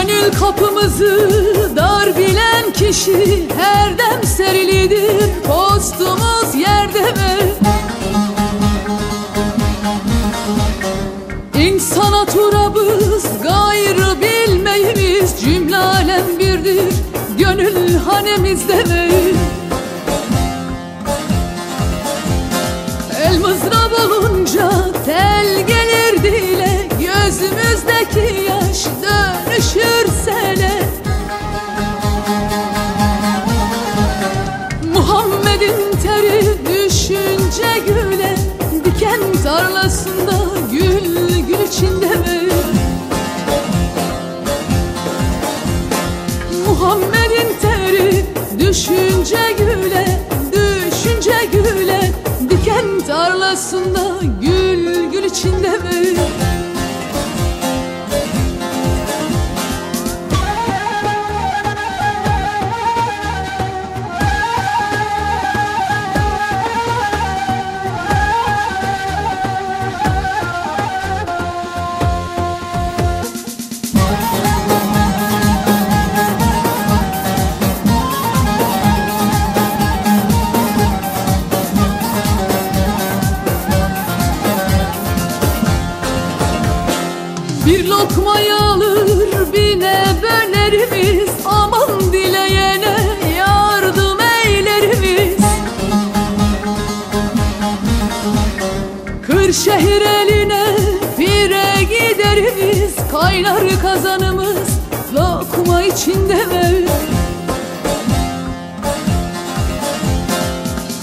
Gönül kapımızı dar bilen kişi her dem serilidir Postumuz yerde mi? İnsana turabız gayrı bilmeyimiz Cümle alem birdir gönül hanemizde mi? El mızrap olunca tarlasında gül gül içinde mi? Lokmayı alır bine bölerimiz Aman dileyene yardım eylerimiz. Kırşehir eline pire giderimiz. Kaynar kazanımız lokma içinde mi?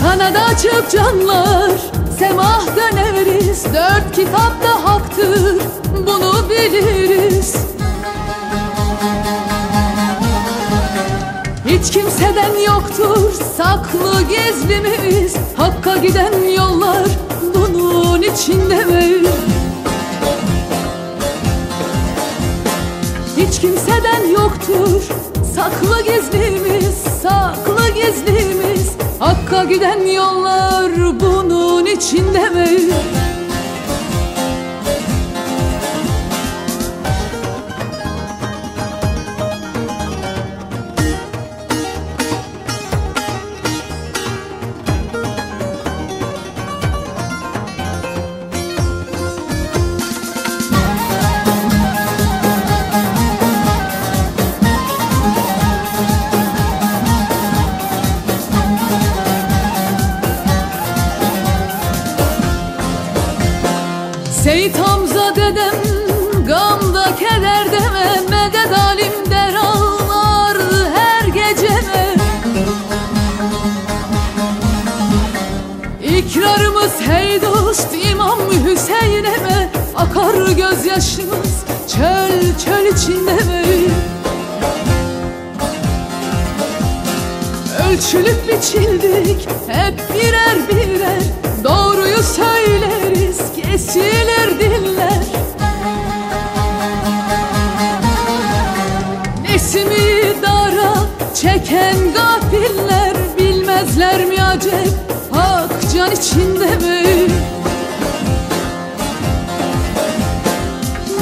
Kanada açıp canlar Semah döneriz Dört kitap da haktır Hiç kimseden yoktur Saklı gizlimiz Hakka giden yollar Bunun içinde mi? Hiç kimseden yoktur Saklı gizlimiz Saklı gizlimiz Hakka giden yollar bunun içinde mi? Seyit Hamza dedem Gamda keder deme Medet alim der ağlar her geceme İkrarımız hey dost İmam Hüseyin'e Akar gözyaşımız çöl çöl içinde mi? Ölçülüp biçildik hep birer çeken gafiller Bilmezler mi acep hak can içinde mi?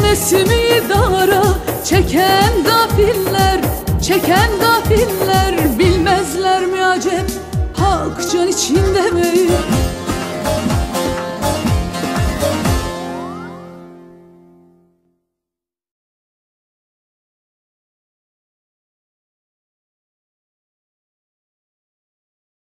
Nesimi dara çeken gafiller Çeken gafiller bilmezler mi acep Hak can içinde mi?